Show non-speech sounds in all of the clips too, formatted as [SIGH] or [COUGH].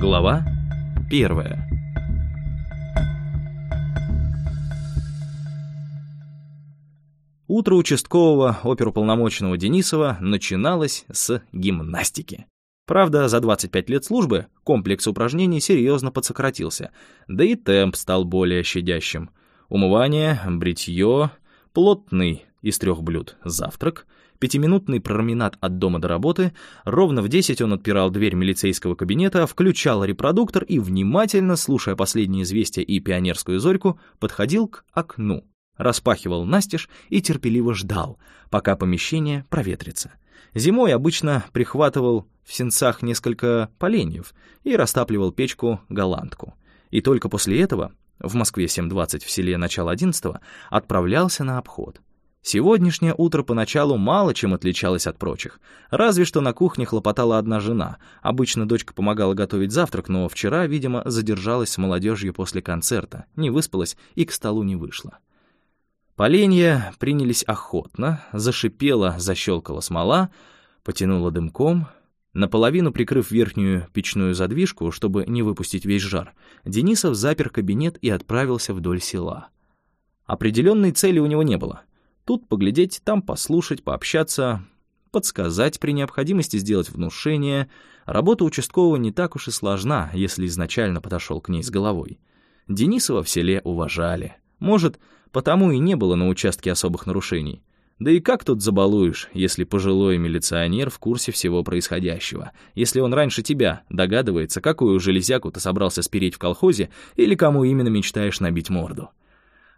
Глава первая. Утро участкового оперуполномоченного Денисова начиналось с гимнастики. Правда, за 25 лет службы комплекс упражнений серьезно подсократился, да и темп стал более щадящим. Умывание, бритье, плотный из трех блюд завтрак, пятиминутный променад от дома до работы, ровно в 10 он отпирал дверь милицейского кабинета, включал репродуктор и, внимательно слушая последние известия и пионерскую зорьку, подходил к окну, распахивал настежь и терпеливо ждал, пока помещение проветрится. Зимой обычно прихватывал в сенцах несколько поленьев и растапливал печку-голландку. И только после этого, в Москве 7.20 в селе начало 11 отправлялся на обход. Сегодняшнее утро поначалу мало чем отличалось от прочих. Разве что на кухне хлопотала одна жена. Обычно дочка помогала готовить завтрак, но вчера, видимо, задержалась с молодежью после концерта, не выспалась и к столу не вышла. Поленья принялись охотно, зашипела, защелкала смола, потянула дымком. Наполовину прикрыв верхнюю печную задвижку, чтобы не выпустить весь жар, Денисов запер кабинет и отправился вдоль села. Определенной цели у него не было. Тут поглядеть, там послушать, пообщаться, подсказать, при необходимости сделать внушение. Работа участкового не так уж и сложна, если изначально подошел к ней с головой. Денисова в селе уважали. Может, потому и не было на участке особых нарушений. Да и как тут забалуешь, если пожилой милиционер в курсе всего происходящего, если он раньше тебя догадывается, какую железяку ты собрался спереть в колхозе или кому именно мечтаешь набить морду.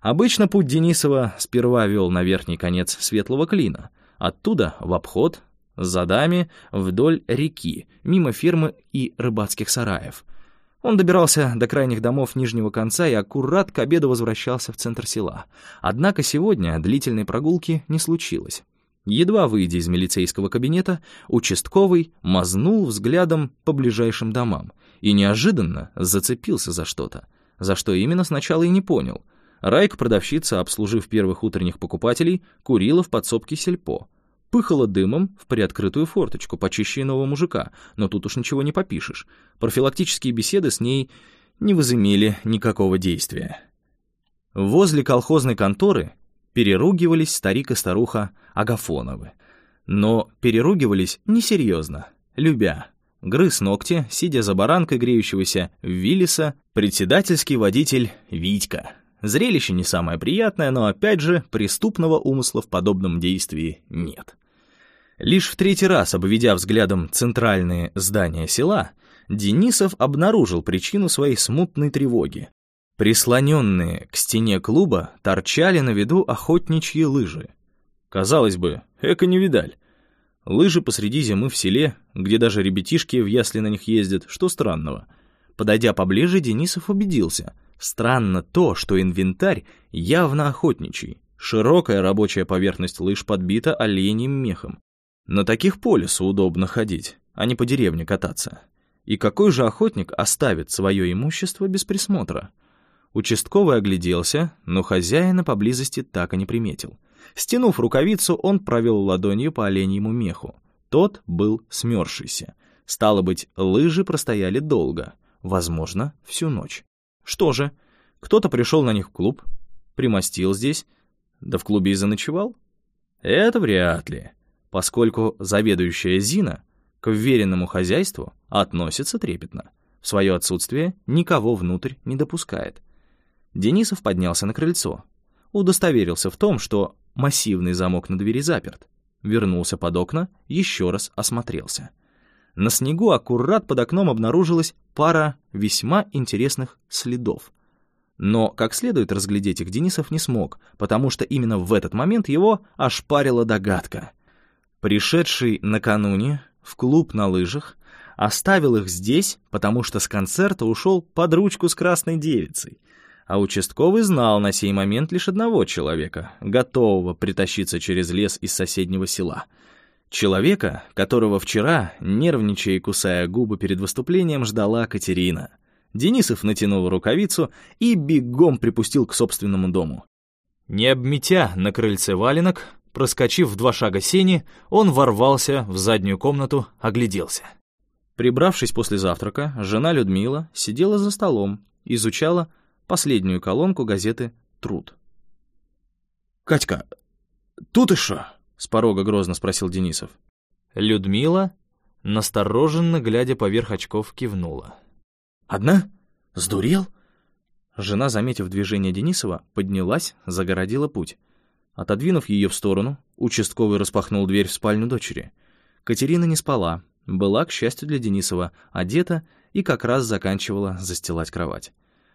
Обычно путь Денисова сперва вел на верхний конец Светлого Клина, оттуда в обход, за дами, вдоль реки, мимо фермы и рыбацких сараев — он добирался до крайних домов нижнего конца и аккурат к обеду возвращался в центр села. Однако сегодня длительной прогулки не случилось. Едва выйдя из милицейского кабинета, участковый мазнул взглядом по ближайшим домам и неожиданно зацепился за что-то. За что именно сначала и не понял. Райк-продавщица, обслужив первых утренних покупателей, курила в подсобке сельпо пыхала дымом в приоткрытую форточку, почище иного мужика, но тут уж ничего не попишешь. Профилактические беседы с ней не возымели никакого действия. Возле колхозной конторы переругивались старик и старуха Агафоновы. Но переругивались несерьезно, любя. Грыз ногти, сидя за баранкой греющегося Виллиса, председательский водитель Витька. Зрелище не самое приятное, но опять же, преступного умысла в подобном действии нет. Лишь в третий раз, обведя взглядом центральные здания села, Денисов обнаружил причину своей смутной тревоги. Прислоненные к стене клуба торчали на виду охотничьи лыжи. Казалось бы, эко не видаль. Лыжи посреди зимы в селе, где даже ребятишки в ясли на них ездят, что странного. Подойдя поближе, Денисов убедился — Странно то, что инвентарь явно охотничий. Широкая рабочая поверхность лыж подбита оленьим мехом. На таких по лесу удобно ходить, а не по деревне кататься. И какой же охотник оставит свое имущество без присмотра? Участковый огляделся, но хозяина поблизости так и не приметил. Стянув рукавицу, он провел ладонью по оленьему меху. Тот был смерзшийся. Стало быть, лыжи простояли долго, возможно, всю ночь. Что же, кто-то пришел на них в клуб, примостил здесь, да в клубе и заночевал? Это вряд ли, поскольку заведующая Зина к вверенному хозяйству относится трепетно. В свое отсутствие никого внутрь не допускает. Денисов поднялся на крыльцо, удостоверился в том, что массивный замок на двери заперт, вернулся под окна, еще раз осмотрелся. На снегу аккурат под окном обнаружилась пара весьма интересных следов. Но как следует разглядеть их Денисов не смог, потому что именно в этот момент его ошпарила догадка. Пришедший накануне в клуб на лыжах оставил их здесь, потому что с концерта ушел под ручку с красной девицей. А участковый знал на сей момент лишь одного человека, готового притащиться через лес из соседнего села — Человека, которого вчера, нервничая и кусая губы перед выступлением, ждала Катерина. Денисов натянул рукавицу и бегом припустил к собственному дому. Не обметя на крыльце валенок, проскочив в два шага сени, он ворвался в заднюю комнату, огляделся. Прибравшись после завтрака, жена Людмила сидела за столом, изучала последнюю колонку газеты «Труд». «Катька, тут и шо?» — с порога грозно спросил Денисов. Людмила, настороженно глядя поверх очков, кивнула. «Одна? Сдурел?» Жена, заметив движение Денисова, поднялась, загородила путь. Отодвинув ее в сторону, участковый распахнул дверь в спальню дочери. Катерина не спала, была, к счастью для Денисова, одета и как раз заканчивала застилать кровать.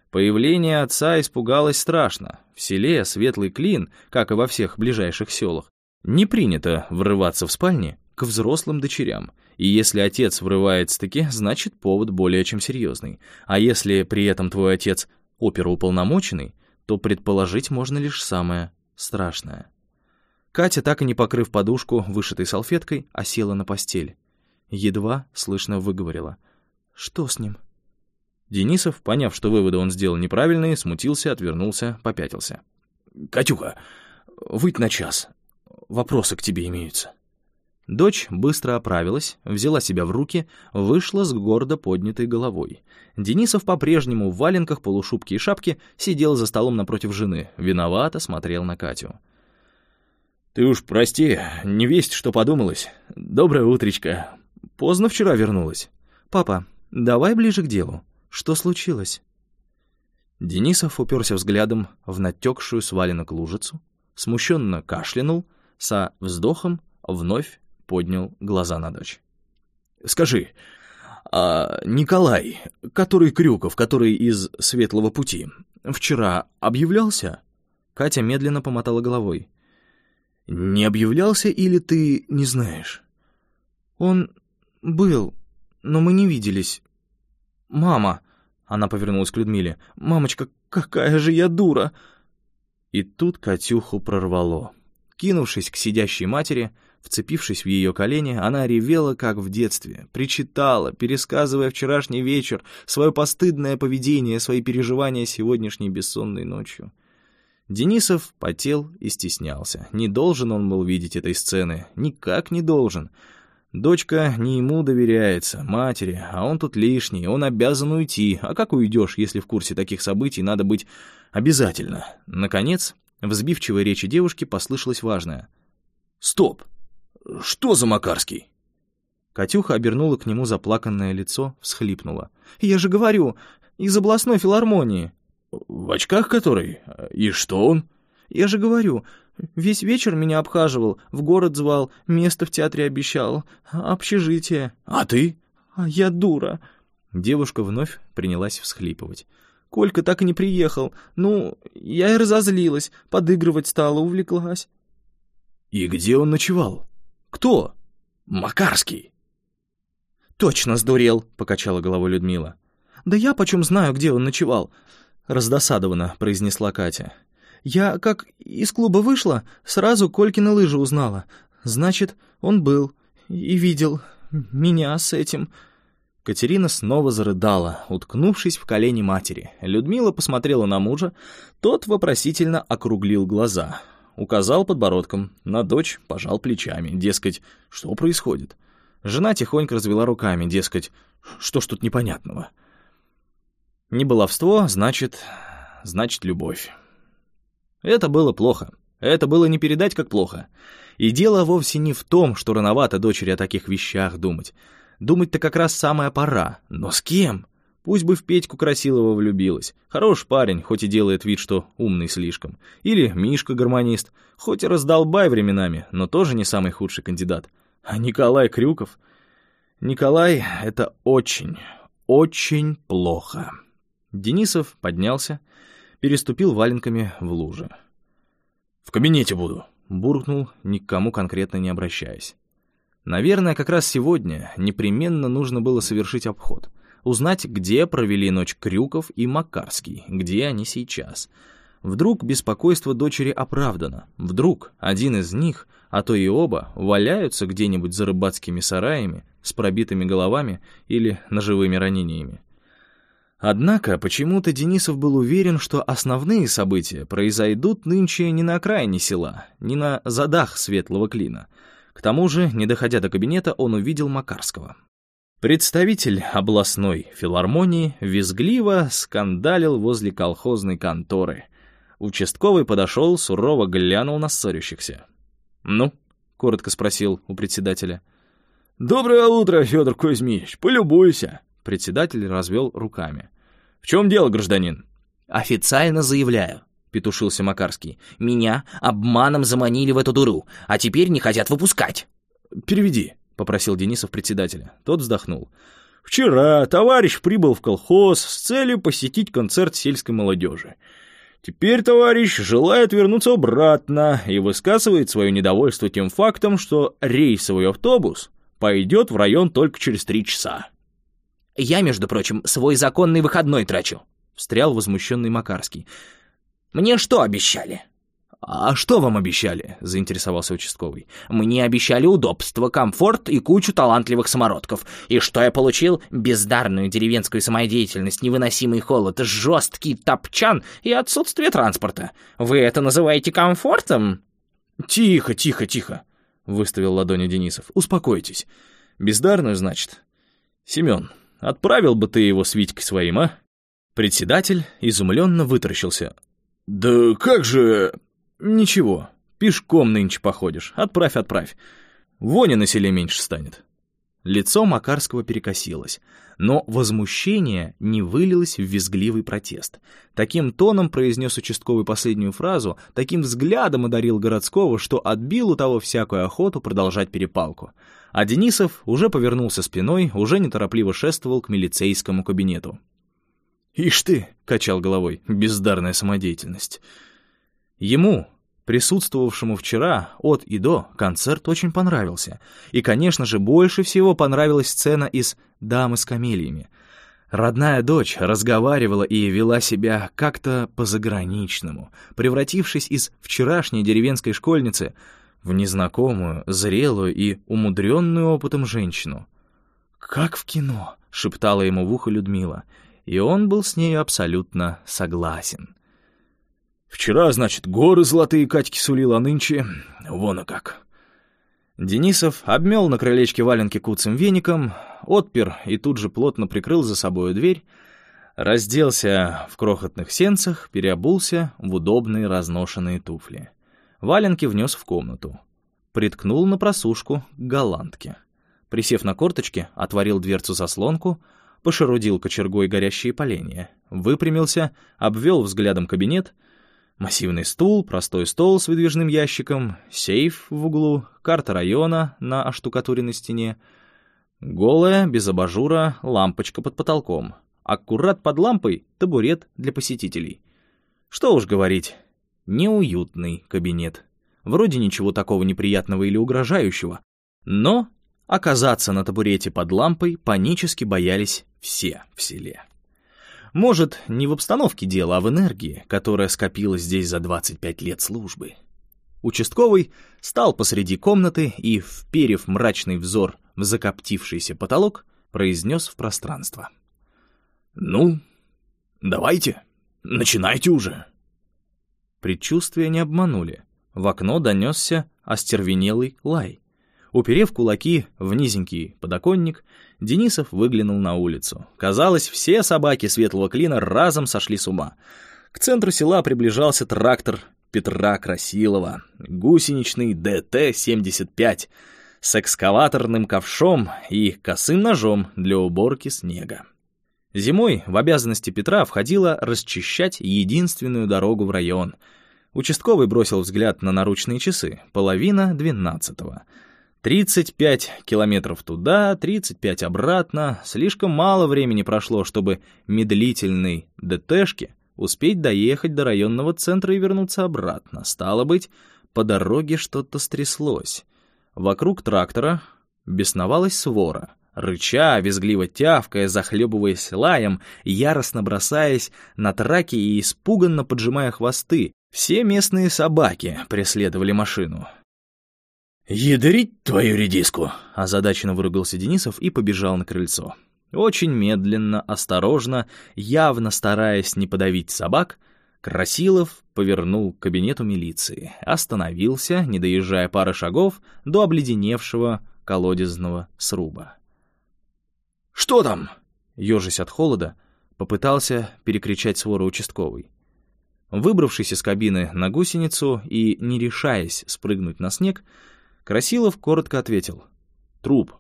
Появление отца испугалось страшно. В селе Светлый Клин, как и во всех ближайших селах, не принято врываться в спальни к взрослым дочерям. И если отец врывается-таки, значит повод более чем серьезный. А если при этом твой отец оперуполномоченный, то предположить можно лишь самое страшное. Катя, так и не покрыв подушку вышитой салфеткой, осела на постель едва слышно выговорила. «Что с ним?» Денисов, поняв, что выводы он сделал неправильные, смутился, отвернулся, попятился. «Катюха, выйдь на час. Вопросы к тебе имеются». Дочь быстро оправилась, взяла себя в руки, вышла с гордо поднятой головой. Денисов по-прежнему в валенках, полушубке и шапке сидел за столом напротив жены, виновато смотрел на Катю. «Ты уж прости, не весть, что подумалось. Доброе утречко. Поздно вчера вернулась. Папа, давай ближе к делу. Что случилось? Денисов уперся взглядом в натекшую с валенок лужицу, смущенно кашлянул, со вздохом вновь поднял глаза на дочь. «Скажи, а Николай, который Крюков, который из Светлого Пути, вчера объявлялся?» Катя медленно помотала головой. «Не объявлялся или ты не знаешь?» «Он «Был, но мы не виделись. Мама!» Она повернулась к Людмиле. «Мамочка, какая же я дура!» И тут Катюху прорвало. Кинувшись к сидящей матери, вцепившись в ее колени, она ревела, как в детстве, причитала, пересказывая вчерашний вечер, свое постыдное поведение, свои переживания сегодняшней бессонной ночью. Денисов потел и стеснялся. Не должен он был видеть этой сцены. Никак не должен. Дочка не ему доверяется, матери, а он тут лишний, он обязан уйти. А как уйдешь, если в курсе таких событий надо быть обязательно? Наконец, в сбивчивой речи девушки послышалось важное. «Стоп! Что за Макарский?» Катюха обернула к нему заплаканное лицо, всхлипнула. «Я же говорю, из областной филармонии». «В очках который? И что он?» «Я же говорю, Весь вечер меня обхаживал, в город звал, место в театре обещал, общежитие. А ты? А я дура. Девушка вновь принялась всхлипывать. Колька так и не приехал. Ну, я и разозлилась, подыгрывать стала, увлеклась. И где он ночевал? Кто? Макарский. Точно сдурел, покачала головой Людмила. Да я почем знаю, где он ночевал? Раздосадованно произнесла Катя. Я, как из клуба вышла, сразу Колькины лыжи узнала. Значит, он был и видел меня с этим...» Катерина снова зарыдала, уткнувшись в колени матери. Людмила посмотрела на мужа, тот вопросительно округлил глаза. Указал подбородком, на дочь пожал плечами, дескать, что происходит. Жена тихонько развела руками, дескать, что ж тут непонятного. Не баловство, значит, значит любовь. Это было плохо. Это было не передать как плохо. И дело вовсе не в том, что рановато дочери о таких вещах думать. Думать-то как раз самая пора. Но с кем? Пусть бы в Петьку Красилова влюбилась. Хорош парень, хоть и делает вид, что умный слишком. Или Мишка-гармонист. Хоть и раздолбай временами, но тоже не самый худший кандидат. А Николай Крюков? Николай — это очень, очень плохо. Денисов поднялся, переступил валенками в луже. «В кабинете буду», — буркнул, ни к кому конкретно не обращаясь. Наверное, как раз сегодня непременно нужно было совершить обход. Узнать, где провели ночь Крюков и Макарский, где они сейчас. Вдруг беспокойство дочери оправдано. Вдруг один из них, а то и оба, валяются где-нибудь за рыбацкими сараями с пробитыми головами или ножевыми ранениями. Однако почему-то Денисов был уверен, что основные события произойдут нынче не на окраине села, не на задах светлого клина. К тому же, не доходя до кабинета, он увидел Макарского. Представитель областной филармонии визгливо скандалил возле колхозной конторы. Участковый подошел, сурово глянул на ссорящихся. «Ну?» — коротко спросил у председателя. «Доброе утро, Федор Кузьмич, полюбуйся!» Председатель развел руками. «В чем дело, гражданин?» «Официально заявляю», — петушился Макарский. «Меня обманом заманили в эту дуру, а теперь не хотят выпускать». «Переведи», — попросил Денисов председателя. Тот вздохнул. «Вчера товарищ прибыл в колхоз с целью посетить концерт сельской молодежи. Теперь товарищ желает вернуться обратно и высказывает свое недовольство тем фактом, что рейсовый автобус пойдет в район только через три часа». «Я, между прочим, свой законный выходной трачу», — встрял возмущенный Макарский. «Мне что обещали?» «А что вам обещали?» — заинтересовался участковый. «Мне обещали удобство, комфорт и кучу талантливых самородков. И что я получил? Бездарную деревенскую самодеятельность, невыносимый холод, жесткий топчан и отсутствие транспорта. Вы это называете комфортом?» «Тихо, тихо, тихо!» — выставил ладони Денисов. «Успокойтесь. Бездарную, значит? Семен, отправил бы ты его с Витькой своим, а?» Председатель изумленно вытаращился. «Да как же...» «Ничего, пешком нынче походишь. Отправь, отправь. Вони на селе меньше станет». Лицо Макарского перекосилось, но возмущение не вылилось в визгливый протест. Таким тоном произнес участковый последнюю фразу, таким взглядом одарил городского, что отбил у того всякую охоту продолжать перепалку. А Денисов уже повернулся спиной, уже неторопливо шествовал к милицейскому кабинету. «Ишь ты!» — качал головой. «Бездарная самодеятельность». Ему, присутствовавшему вчера от и до, концерт очень понравился. И, конечно же, больше всего понравилась сцена из «Дамы с камелиями». Родная дочь разговаривала и вела себя как-то по-заграничному, превратившись из вчерашней деревенской школьницы в незнакомую, зрелую и умудренную опытом женщину. «Как в кино», — шептала ему в ухо Людмила, и он был с нею абсолютно согласен. Вчера, значит, горы золотые Катьки сулил, а нынче вон и как. Денисов обмел на крылечке валенки куцым веником, отпер и тут же плотно прикрыл за собою дверь, разделся в крохотных сенцах, переобулся в удобные разношенные туфли. Валенки внес в комнату. Приткнул на просушку к голландке. Присев на корточки, отворил дверцу-заслонку, пошерудил кочергой горящие поленья, выпрямился, обвел взглядом кабинет — Массивный стул, простой стол с выдвижным ящиком, сейф в углу, карта района на оштукатуренной стене, голая, без абажура, лампочка под потолком. Аккурат под лампой табурет для посетителей. Что уж говорить, неуютный кабинет. Вроде ничего такого неприятного или угрожающего, но оказаться на табурете под лампой панически боялись все в селе. Может, не в обстановке дело, а в энергии, которая скопилась здесь за 25 лет службы. Участковый стал посреди комнаты и, вперев мрачный взор в закоптившийся потолок, произнес в пространство. «Ну, давайте, начинайте уже». Предчувствия не обманули. В окно донесся остервенелый лай. Уперев кулаки в низенький подоконник, Денисов выглянул на улицу. Казалось, все собаки светлого клина разом сошли с ума. К центру села приближался трактор Петра Красилова, гусеничный ДТ-75, с экскаваторным ковшом и косым ножом для уборки снега. Зимой в обязанности Петра входило расчищать единственную дорогу в район. Участковый бросил взгляд на наручные часы, половина двенадцатого — 35 километров туда, 35 обратно. Слишком мало времени прошло, чтобы медлительной ДТшке успеть доехать до районного центра и вернуться обратно. Стало быть, по дороге что-то стряслось. Вокруг трактора бесновалась свора. Рыча, визгливо тявкая, захлебываясь лаем, яростно бросаясь на траки и испуганно поджимая хвосты, все местные собаки преследовали машину. «Ядрить твою редиску!» — озадаченно выругался Денисов и побежал на крыльцо. Очень медленно, осторожно, явно стараясь не подавить собак, Красилов повернул к кабинету милиции, остановился, не доезжая пары шагов до обледеневшего колодезного сруба. Что там?» Ёжись от холода, попытался перекричать свору участковый. Выбравшись из кабины на гусеницу и не решаясь спрыгнуть на снег, Красилов коротко ответил. «Труп».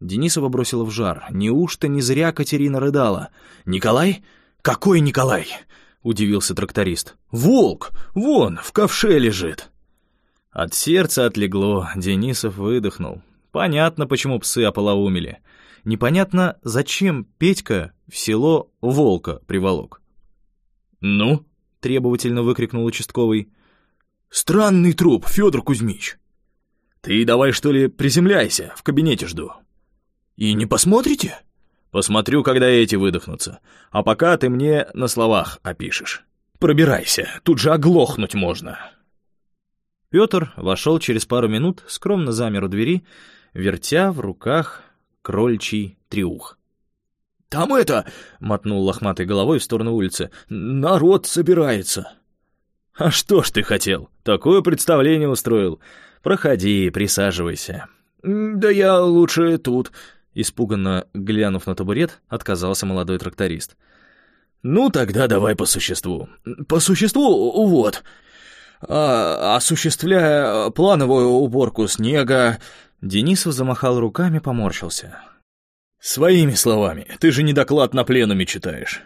Денисова бросила в жар. Неужто не зря Катерина рыдала? «Николай? Какой Николай?» — удивился тракторист. «Волк! Вон, в ковше лежит!» От сердца отлегло, Денисов выдохнул. Понятно, почему псы ополоумели. Непонятно, зачем Петька в село волка приволок. «Ну?» — требовательно выкрикнул участковый. «Странный труп, Федор Кузьмич!» «Ты давай, что ли, приземляйся, в кабинете жду». «И не посмотрите?» «Посмотрю, когда эти выдохнутся. А пока ты мне на словах опишешь. Пробирайся, тут же оглохнуть можно». Петр вошел через пару минут, скромно замер у двери, вертя в руках крольчий триух. «Там это...» — мотнул лохматой головой в сторону улицы. «Народ собирается». «А что ж ты хотел? Такое представление устроил. Проходи, присаживайся». «Да я лучше тут», — испуганно глянув на табурет, отказался молодой тракторист. «Ну, тогда давай по существу». «По существу, вот. А, осуществляя плановую уборку снега...» Денисов замахал руками, поморщился. «Своими словами, ты же не доклад на пленуме читаешь.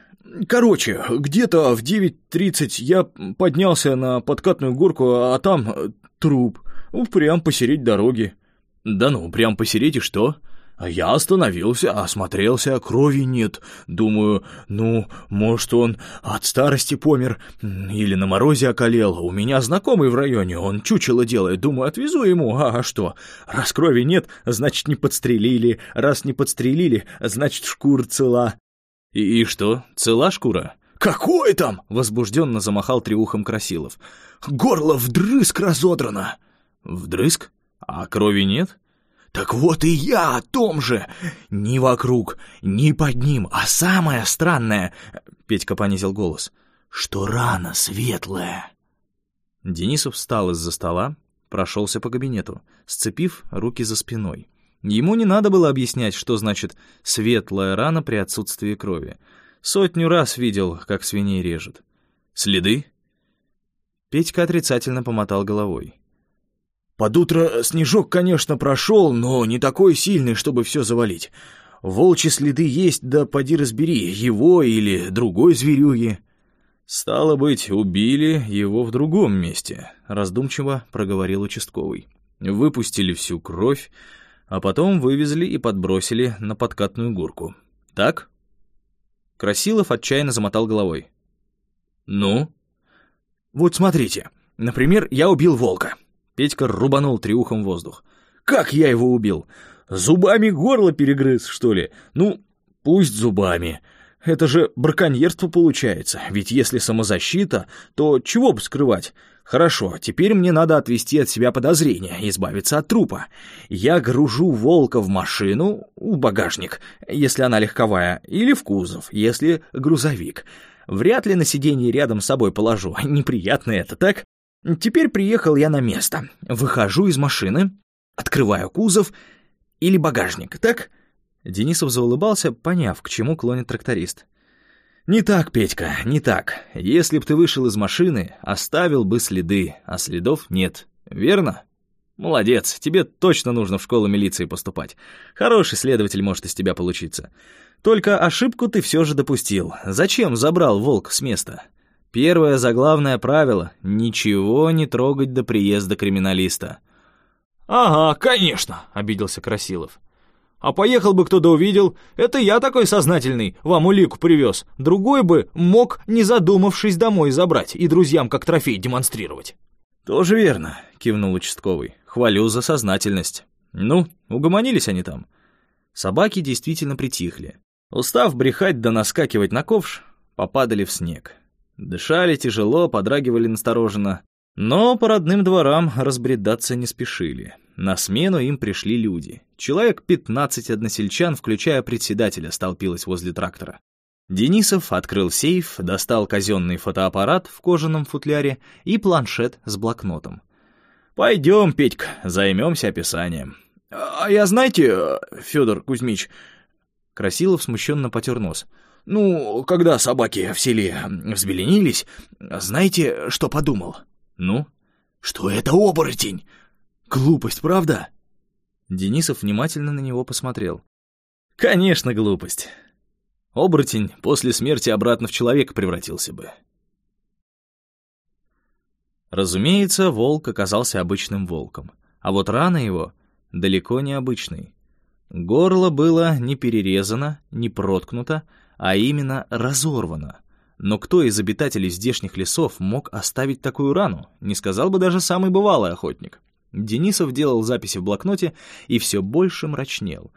Короче, где-то в 9.30 я поднялся на подкатную горку, а там труп, прям посередь дороги». «Да ну, прям посередь и что?» А я остановился, осмотрелся, крови нет. Думаю, ну, может, он от старости помер или на морозе околел. У меня знакомый в районе, он чучело делает. Думаю, отвезу ему, а, а что? Раз крови нет, значит, не подстрелили. Раз не подстрелили, значит, шкура цела. И, и что, цела шкура? «Какой там?» — возбужденно замахал триухом Красилов. «Горло вдрызг разодрано!» «Вдрызг? А крови нет?» Так вот и я о том же. Ни вокруг, ни под ним, а самое странное, Петька понизил голос, что рана светлая. Денисов встал из-за стола, прошелся по кабинету, сцепив руки за спиной. Ему не надо было объяснять, что значит «светлая рана при отсутствии крови». Сотню раз видел, как свиней режет. «Следы?» Петька отрицательно помотал головой. Под утро снежок, конечно, прошел, но не такой сильный, чтобы все завалить. Волчьи следы есть, да поди разбери, его или другой зверюги. «Стало быть, убили его в другом месте», — раздумчиво проговорил участковый. «Выпустили всю кровь, а потом вывезли и подбросили на подкатную горку. Так?» Красилов отчаянно замотал головой. «Ну?» «Вот смотрите, например, я убил волка. Петька рубанул триухом воздух. «Как я его убил? Зубами горло перегрыз, что ли? Ну, пусть зубами. Это же браконьерство получается, ведь если самозащита, то чего бы скрывать? Хорошо, теперь мне надо отвести от себя подозрения, избавиться от трупа. Я гружу волка в машину, в багажник, если она легковая, или в кузов, если грузовик. Вряд ли на сиденье рядом с собой положу, [LAUGHS] неприятно это, так? Теперь приехал я на место. Выхожу из машины, открываю кузов или багажник, так? Денисов заулыбался, поняв, к чему клонит тракторист. «Не так, Петька, не так. Если б ты вышел из машины, оставил бы следы, а следов нет. Верно?» «Молодец, тебе точно нужно в школу милиции поступать. Хороший следователь может из тебя получиться. Только ошибку ты все же допустил. Зачем забрал волк с места? Первое заглавное правило — ничего не трогать до приезда криминалиста. «Ага, конечно», — обиделся Красилов. «А поехал бы кто-то увидел, это я такой сознательный, вам улику привез. Другой бы мог, не задумавшись, домой забрать и друзьям как трофей демонстрировать». «Тоже верно», — кивнул участковый. «Хвалю за сознательность. Ну, угомонились они там». Собаки действительно притихли. Устав брехать да наскакивать на ковш, попадали в снег. Дышали тяжело, подрагивали настороженно. Но по родным дворам разбредаться не спешили. На смену им пришли люди. Человек 15 односельчан, включая председателя, столпилось возле трактора. Денисов открыл сейф, достал казенный фотоаппарат в кожаном футляре и планшет с блокнотом. «Пойдем, Петька, займемся описанием. А я знаете, Федор Кузьмич...» Красилов смущенно потер нос. «Ну, когда собаки в селе взбеленились, знаете, что подумал?» «Ну?» «Что это оборотень! Глупость, правда?» Денисов внимательно на него посмотрел. «Конечно, глупость. Оборотень после смерти обратно в человека превратился бы». Разумеется, волк оказался обычным волком, а вот рана его далеко не обычной. Горло было не перерезано, не проткнуто, а именно разорвано. Но кто из обитателей здешних лесов мог оставить такую рану, не сказал бы даже самый бывалый охотник. Денисов делал записи в блокноте и все больше мрачнел.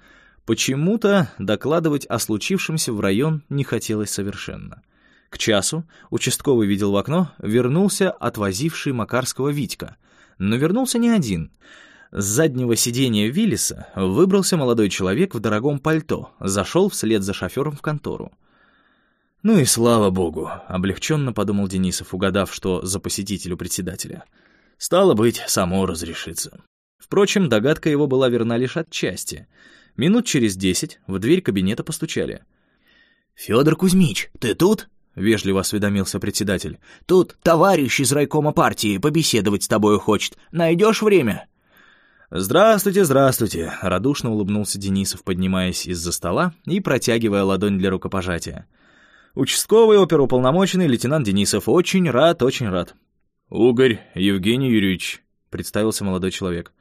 Почему-то докладывать о случившемся в район не хотелось совершенно. К часу участковый видел в окно, вернулся отвозивший Макарского Витька. Но вернулся не один. С заднего сиденья Виллиса выбрался молодой человек в дорогом пальто, зашел вслед за шофером в контору. «Ну и слава богу», — облегченно подумал Денисов, угадав, что за посетителю председателя. «Стало быть, само разрешится». Впрочем, догадка его была верна лишь отчасти. Минут через десять в дверь кабинета постучали. «Федор Кузьмич, ты тут?» — вежливо осведомился председатель. «Тут товарищ из райкома партии побеседовать с тобою хочет. Найдешь время?» «Здравствуйте, здравствуйте!» — радушно улыбнулся Денисов, поднимаясь из-за стола и протягивая ладонь для рукопожатия. «Участковый оперуполномоченный лейтенант Денисов. Очень рад, очень рад». «Угорь Евгений Юрьевич», — представился молодой человек.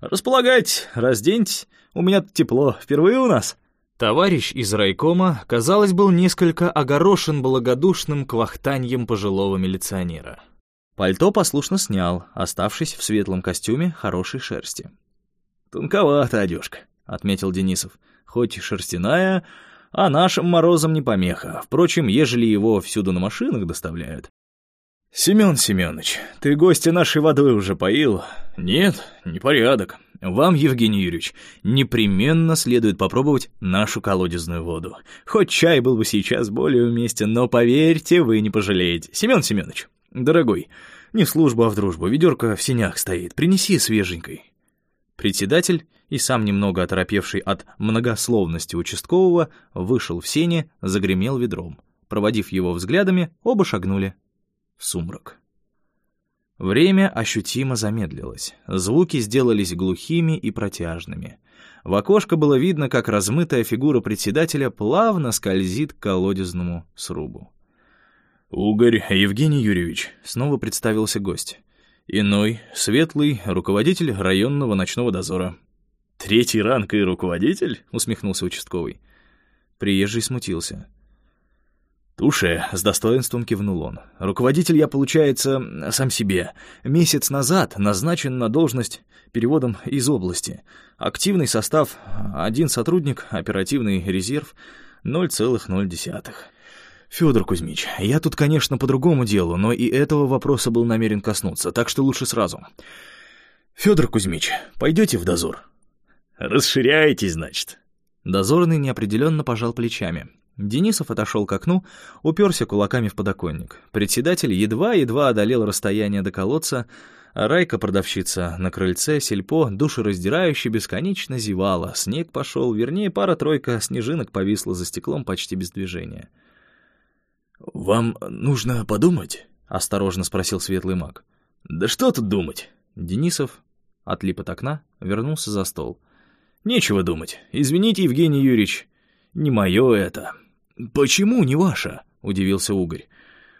«Располагайтесь, разденьтесь. У меня тепло. Впервые у нас?» Товарищ из райкома, казалось, был несколько огорошен благодушным квахтаньем пожилого милиционера. Пальто послушно снял, оставшись в светлом костюме хорошей шерсти. «Тонковата одежка», — отметил Денисов. «Хоть и шерстяная, а нашим морозам не помеха. Впрочем, ежели его всюду на машинах доставляют». «Семен Семенович, ты гостя нашей водой уже поил?» «Нет, непорядок. Вам, Евгений Юрьевич, непременно следует попробовать нашу колодезную воду. Хоть чай был бы сейчас более уместен, но поверьте, вы не пожалеете. Семен Семенович, дорогой, не в службу, а в дружбу, ведерко в синях стоит, принеси свеженькой». Председатель, и сам немного оторопевший от многословности участкового, вышел в сене, загремел ведром. Проводив его взглядами, оба шагнули в сумрак. Время ощутимо замедлилось. Звуки сделались глухими и протяжными. В окошко было видно, как размытая фигура председателя плавно скользит к колодезному срубу. «Угорь Евгений Юрьевич», — снова представился гость. «Иной, светлый, руководитель районного ночного дозора». «Третий ранг и руководитель?» — усмехнулся участковый. Приезжий смутился. «Туше», — с достоинством кивнул он. «Руководитель я, получается, сам себе. Месяц назад назначен на должность переводом из области. Активный состав — один сотрудник, оперативный резерв — 0,0. Федор Кузьмич, я тут, конечно, по другому делу, но и этого вопроса был намерен коснуться, так что лучше сразу. Федор Кузьмич, пойдете в дозор?» «Расширяетесь, значит?» Дозорный неопределенно пожал плечами. Денисов отошел к окну, уперся кулаками в подоконник. Председатель едва-едва одолел расстояние до колодца, а Райка, продавщица, на крыльце, сельпо, душераздирающе бесконечно зевала. Снег пошел, вернее, пара-тройка снежинок повисла за стеклом почти без движения. «Вам нужно подумать?» — осторожно спросил светлый маг. «Да что тут думать?» Денисов отлип от окна, вернулся за стол. «Нечего думать. Извините, Евгений Юрьевич, не мое это». «Почему не ваша?» — удивился Угорь.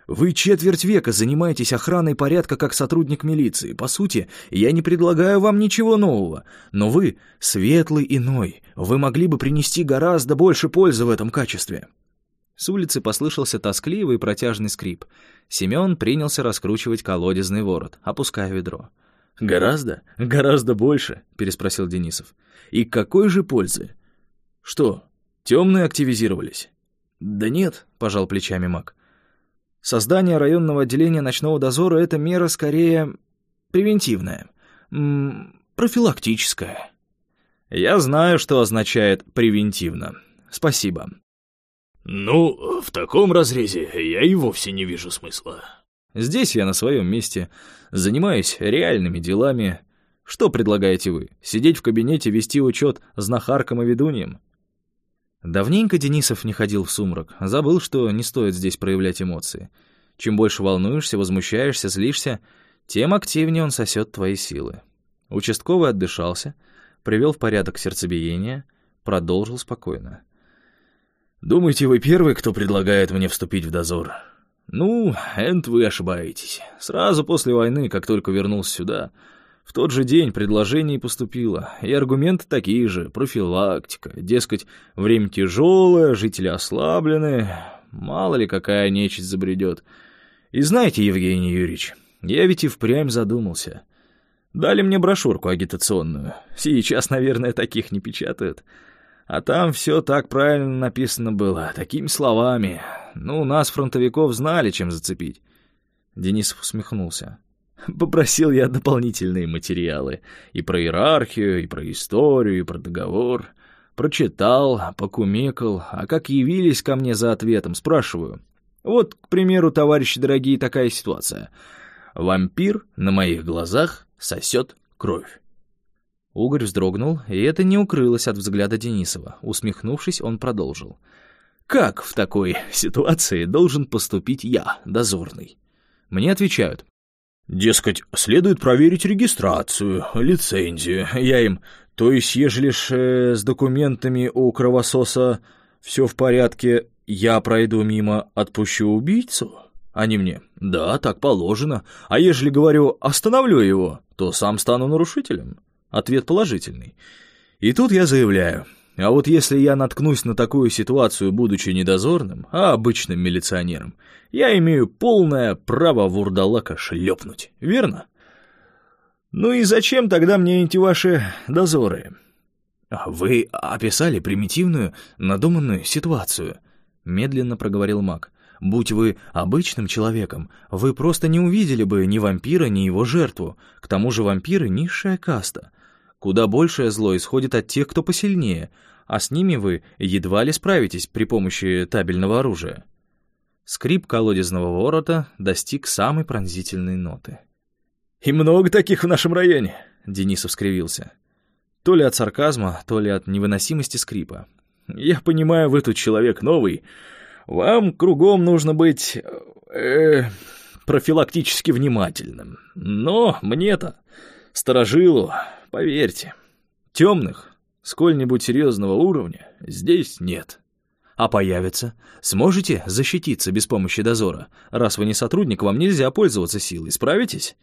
«Вы четверть века занимаетесь охраной порядка как сотрудник милиции. По сути, я не предлагаю вам ничего нового. Но вы светлый иной. Вы могли бы принести гораздо больше пользы в этом качестве». С улицы послышался тоскливый протяжный скрип. Семен принялся раскручивать колодезный ворот, опуская ведро. «Гораздо? Гораздо больше?» — переспросил Денисов. «И какой же пользы? Что, темные активизировались?» «Да нет», — пожал плечами маг. «Создание районного отделения ночного дозора — это мера скорее превентивная, профилактическая». «Я знаю, что означает «превентивно». Спасибо». «Ну, в таком разрезе я и вовсе не вижу смысла». «Здесь я на своем месте, занимаюсь реальными делами. Что предлагаете вы? Сидеть в кабинете, вести учет знахаркам и ведуньям? Давненько Денисов не ходил в сумрак, забыл, что не стоит здесь проявлять эмоции. Чем больше волнуешься, возмущаешься, злишься, тем активнее он сосет твои силы. Участковый отдышался, привел в порядок сердцебиение, продолжил спокойно. «Думаете, вы первый, кто предлагает мне вступить в дозор?» «Ну, Энт, вы ошибаетесь. Сразу после войны, как только вернулся сюда, в тот же день предложение поступило, и аргументы такие же, профилактика, дескать, время тяжелое, жители ослаблены, мало ли какая нечисть забредет. И знаете, Евгений Юрьевич, я ведь и впрямь задумался. Дали мне брошюрку агитационную, сейчас, наверное, таких не печатают». А там все так правильно написано было, такими словами. Ну, нас, фронтовиков, знали, чем зацепить. Денисов усмехнулся. Попросил я дополнительные материалы. И про иерархию, и про историю, и про договор. Прочитал, покумекал, а как явились ко мне за ответом, спрашиваю. Вот, к примеру, товарищи дорогие, такая ситуация. Вампир на моих глазах сосет кровь. Угорь вздрогнул, и это не укрылось от взгляда Денисова. Усмехнувшись, он продолжил. «Как в такой ситуации должен поступить я, дозорный?» Мне отвечают. «Дескать, следует проверить регистрацию, лицензию. Я им, то есть, ежели ж э, с документами у кровососа все в порядке, я пройду мимо, отпущу убийцу?» Они мне, «Да, так положено. А ежели, говорю, остановлю его, то сам стану нарушителем». Ответ положительный. И тут я заявляю, а вот если я наткнусь на такую ситуацию, будучи недозорным, а обычным милиционером, я имею полное право вурдалака шлепнуть, верно? Ну и зачем тогда мне эти ваши дозоры? А вы описали примитивную, надуманную ситуацию, медленно проговорил маг. Будь вы обычным человеком, вы просто не увидели бы ни вампира, ни его жертву. К тому же вампиры — низшая каста — Куда большее зло исходит от тех, кто посильнее, а с ними вы едва ли справитесь при помощи табельного оружия. Скрип колодезного ворота достиг самой пронзительной ноты. «И много таких в нашем районе?» — Денисов скривился. То ли от сарказма, то ли от невыносимости скрипа. «Я понимаю, вы тут человек новый. Вам кругом нужно быть... Э, профилактически внимательным. Но мне-то, сторожилу, Поверьте, темных, сколь-нибудь серьезного уровня, здесь нет. А появятся, сможете защититься без помощи дозора? Раз вы не сотрудник, вам нельзя пользоваться силой, справитесь?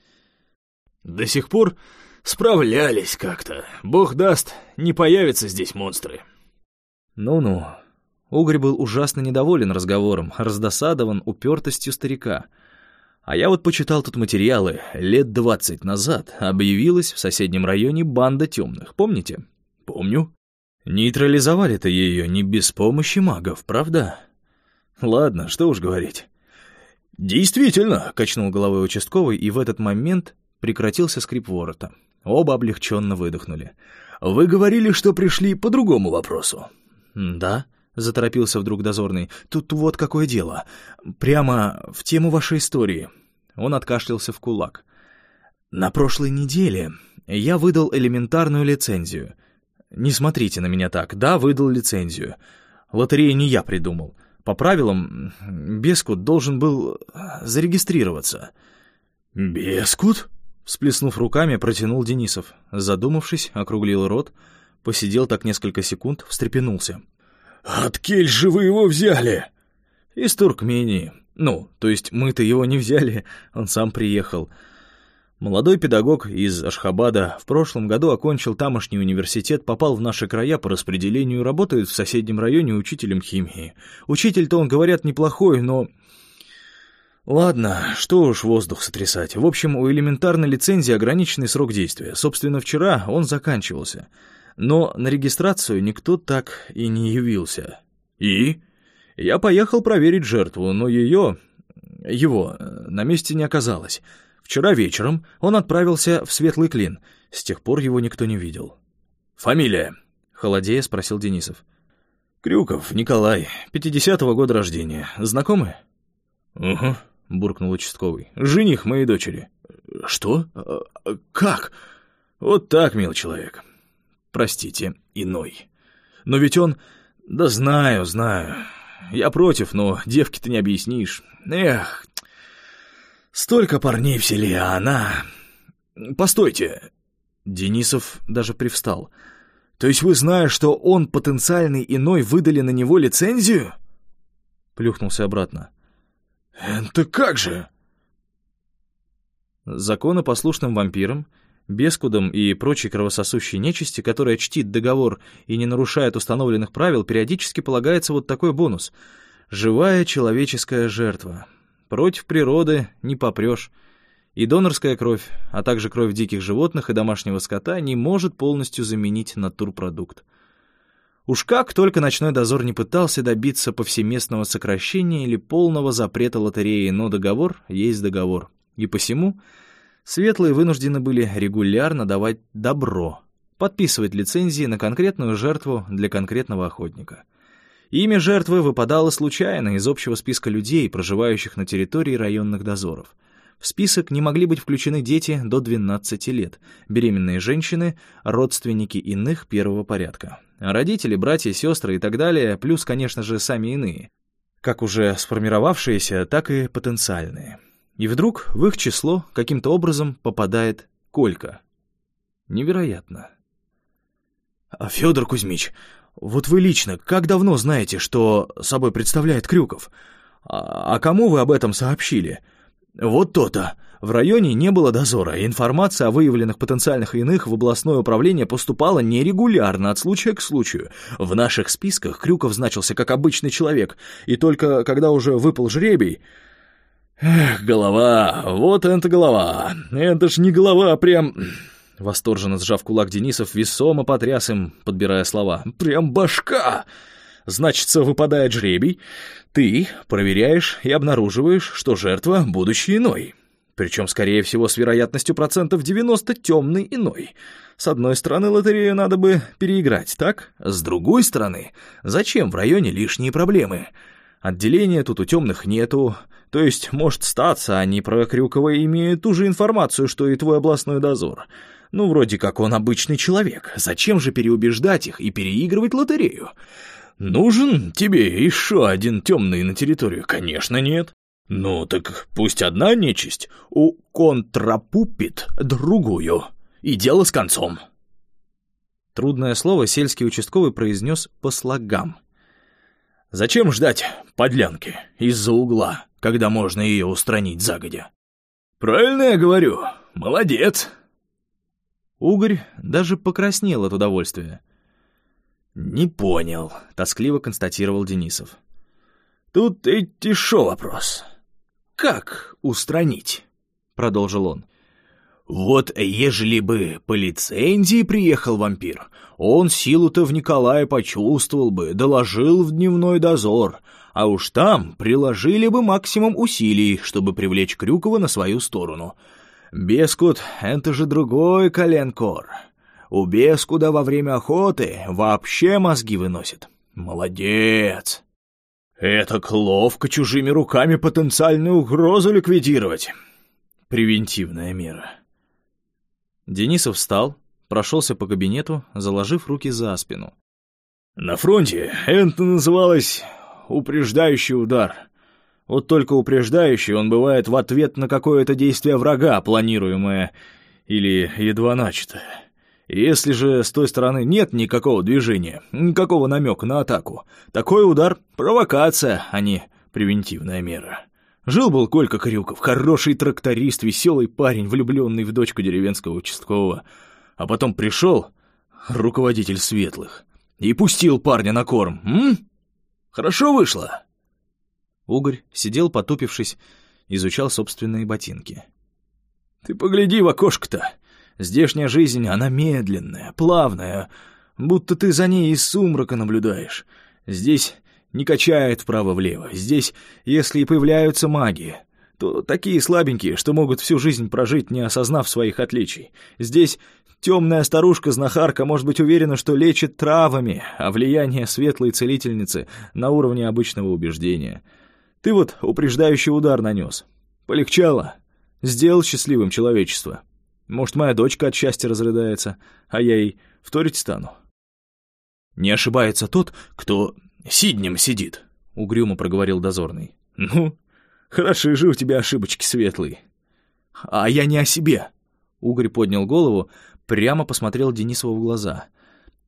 До сих пор справлялись как-то. Бог даст, не появятся здесь монстры. Ну-ну. Угорь был ужасно недоволен разговором, раздосадован упертостью старика — а я вот почитал тут материалы. Лет двадцать назад объявилась в соседнем районе банда темных, помните? Помню. Нейтрализовали-то ее не без помощи магов, правда? Ладно, что уж говорить. Действительно, качнул головой участковый, и в этот момент прекратился скрип ворота. Оба облегченно выдохнули. Вы говорили, что пришли по другому вопросу. Да, — заторопился вдруг дозорный. «Тут вот какое дело. Прямо в тему вашей истории. Он откашлялся в кулак. «На прошлой неделе я выдал элементарную лицензию. Не смотрите на меня так. Да, выдал лицензию. Лотерею не я придумал. По правилам, Бескут должен был зарегистрироваться». «Бескут?» Всплеснув руками, протянул Денисов. Задумавшись, округлил рот, посидел так несколько секунд, встрепенулся. «Откель же вы его взяли?» «Из Туркмении. Ну, то есть мы-то его не взяли, он сам приехал. Молодой педагог из Ашхабада в прошлом году окончил тамошний университет, попал в наши края по распределению, работает в соседнем районе учителем химии. Учитель-то, он, говорят, неплохой, но... Ладно, что уж воздух сотрясать. В общем, у элементарной лицензии ограниченный срок действия. Собственно, вчера он заканчивался. Но на регистрацию никто так и не явился. И? Я поехал проверить жертву, но ее... его на месте не оказалось. Вчера вечером он отправился в Светлый Клин. С тех пор его никто не видел. «Фамилия?» — холодея спросил Денисов. «Крюков Николай, 50-го года рождения. Знакомы?» «Угу», — буркнул участковый. «Жених моей дочери». «Что? А, а, как?» Вот так, мил человек. Простите, иной. Но ведь он... Да знаю, знаю. Я против, но девки-то не объяснишь. Эх, столько парней в селе, а она... Постойте. Денисов даже привстал. То есть вы, зная, что он потенциальный иной, выдали на него лицензию? Плюхнулся обратно. «Это как же?» Законопослушным вампирам, бескудам и прочей кровососущей нечисти, которая чтит договор и не нарушает установленных правил, периодически полагается вот такой бонус — живая человеческая жертва. Против природы не попрешь. И донорская кровь, а также кровь диких животных и домашнего скота не может полностью заменить натурпродукт. Уж как только ночной дозор не пытался добиться повсеместного сокращения или полного запрета лотереи, но договор есть договор. И посему светлые вынуждены были регулярно давать добро, подписывать лицензии на конкретную жертву для конкретного охотника. Имя жертвы выпадало случайно из общего списка людей, проживающих на территории районных дозоров — в список не могли быть включены дети до 12 лет, беременные женщины, родственники иных первого порядка. Родители, братья, сестры и так далее, плюс, конечно же, сами иные. Как уже сформировавшиеся, так и потенциальные. И вдруг в их число каким-то образом попадает Колька. Невероятно. А Федор Кузьмич, вот вы лично как давно знаете, что собой представляет Крюков? А, а кому вы об этом сообщили? — «Вот то-то. В районе не было дозора, и информация о выявленных потенциальных иных в областное управление поступала нерегулярно, от случая к случаю. В наших списках Крюков значился как обычный человек, и только когда уже выпал жребий... Эх, голова, вот это голова. Это ж не голова, а прям... Восторженно сжав кулак Денисов, весомо потряс им, подбирая слова. «Прям башка!» Значится, выпадает жребий, ты проверяешь и обнаруживаешь, что жертва — будущий иной. Причем, скорее всего, с вероятностью процентов 90 темный иной. С одной стороны, лотерею надо бы переиграть, так? С другой стороны, зачем в районе лишние проблемы? Отделения тут у темных нету, то есть, может статься, они про Крюкова имеют ту же информацию, что и твой областной дозор. Ну, вроде как он обычный человек. Зачем же переубеждать их и переигрывать лотерею? «Нужен тебе еще один темный на территорию?» «Конечно нет». «Ну так пусть одна нечисть у контрапупит другую, и дело с концом». Трудное слово сельский участковый произнес по слогам. «Зачем ждать подлянки из-за угла, когда можно ее устранить загодя?» «Правильно я говорю. Молодец». Угорь даже покраснел от удовольствия. «Не понял», — тоскливо констатировал Денисов. «Тут идти шо вопрос. Как устранить?» — продолжил он. «Вот ежели бы по лицензии приехал вампир, он силу-то в Николая почувствовал бы, доложил в дневной дозор, а уж там приложили бы максимум усилий, чтобы привлечь Крюкова на свою сторону. Бескут — это же другой коленкор. У Бескуда во время охоты вообще мозги выносит. Молодец. Это ловко чужими руками потенциальную угрозу ликвидировать. Превентивная мера. Денисов встал, прошелся по кабинету, заложив руки за спину. На фронте это называлось упреждающий удар. Вот только упреждающий он бывает в ответ на какое-то действие врага, планируемое или едва начатое. Если же с той стороны нет никакого движения, никакого намека на атаку, такой удар — провокация, а не превентивная мера. Жил-был Колька Крюков, хороший тракторист, веселый парень, влюбленный в дочку деревенского участкового. А потом пришел руководитель светлых и пустил парня на корм. М? Хорошо вышло? Угорь сидел потупившись, изучал собственные ботинки. «Ты погляди в окошко-то!» Здешняя жизнь, она медленная, плавная, будто ты за ней из сумрака наблюдаешь. Здесь не качает вправо-влево. Здесь, если и появляются маги, то такие слабенькие, что могут всю жизнь прожить, не осознав своих отличий. Здесь темная старушка-знахарка может быть уверена, что лечит травами, а влияние светлой целительницы на уровне обычного убеждения. Ты вот упреждающий удар нанес. Полегчало. Сделал счастливым человечество. Может, моя дочка от счастья разрыдается, а я ей вторить стану. Не ошибается тот, кто сиднем сидит, — угрюмо проговорил дозорный. Ну, хороши же у тебя ошибочки светлые. А я не о себе. Угорь поднял голову, прямо посмотрел Денисову в глаза.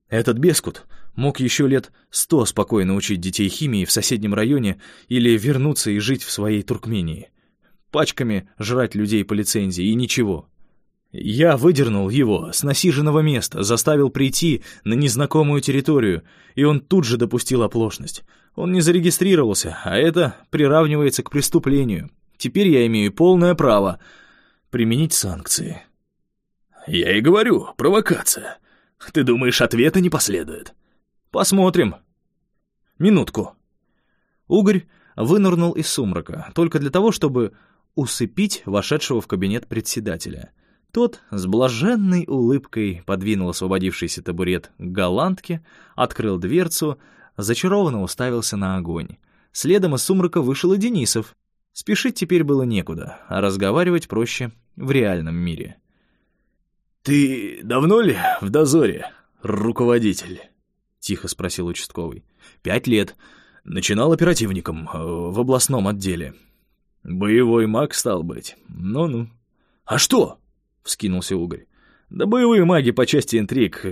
Этот бескут мог еще лет сто спокойно учить детей химии в соседнем районе или вернуться и жить в своей Туркмении. Пачками жрать людей по лицензии и ничего. Я выдернул его с насиженного места, заставил прийти на незнакомую территорию, и он тут же допустил оплошность. Он не зарегистрировался, а это приравнивается к преступлению. Теперь я имею полное право применить санкции. Я и говорю, провокация. Ты думаешь, ответа не последует? Посмотрим. Минутку. Угорь вынырнул из сумрака, только для того, чтобы усыпить вошедшего в кабинет председателя — тот с блаженной улыбкой подвинул освободившийся табурет к голландке, открыл дверцу, зачарованно уставился на огонь. Следом из сумрака вышел и Денисов. Спешить теперь было некуда, а разговаривать проще в реальном мире. «Ты давно ли в дозоре, руководитель?» — тихо спросил участковый. «Пять лет. Начинал оперативником э, в областном отделе». «Боевой маг стал быть. Ну-ну». «А что?» — вскинулся Угорь. «Да боевые маги по части интриг.